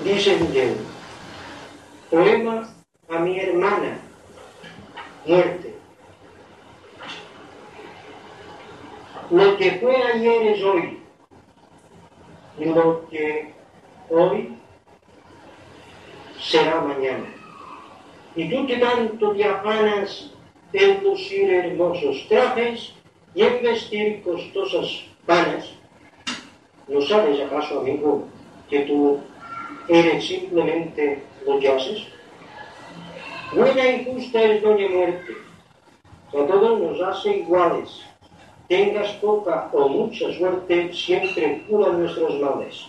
dice Miguel, poema a mi hermana, muerte. Lo que fue ayer es hoy, y lo que hoy será mañana. Y tú que tanto te afanas en lucir hermosos trajes y en vestir costosas panas, ¿no sabes acaso, amigo, que tú eres simplemente lo que haces? Buena y justa es Doña Muerte, que a todos nos hace iguales. Tengas poca o mucha suerte, siempre cura nuestros males.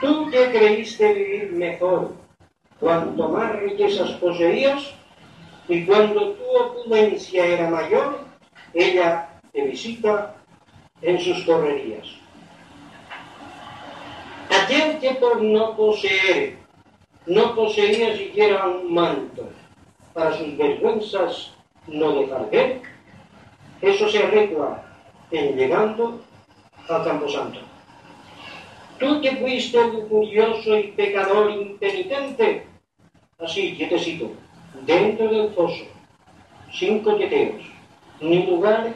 Tú que creíste vivir mejor, cuanto más riquezas poseías, y cuando tu opulencia era mayor, ella te visita en sus correrías. Aquel que por no poseer no poseía siquiera un manto para sus vergüenzas no dejar ver, eso se arregla en llegando al Camposanto. Tú que fuiste curioso y pecador impenitente, así, quietecito, dentro del foso, sin coqueteos, ni lugar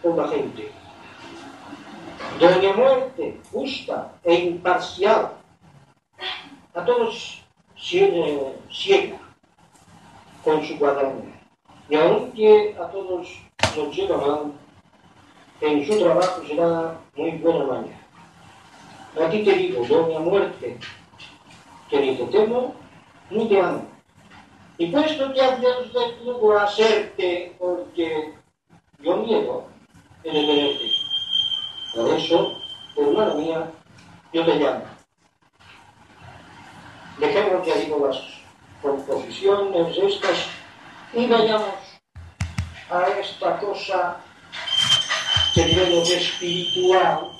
por la gente. Doña Muerte, justa e imparcial, a todos ciega con su guadaña. Y aunque a todos nos lleva mal, en su trabajo será muy buena maña. A ti te digo, doña muerte, que ni te temo ni te amo. Y puesto que haces de tu hacerte porque yo miedo en el. Por eso, hermana mía, yo te llamo. Dejemos ya digo las composiciones estas y vayamos a esta cosa que digamos espiritual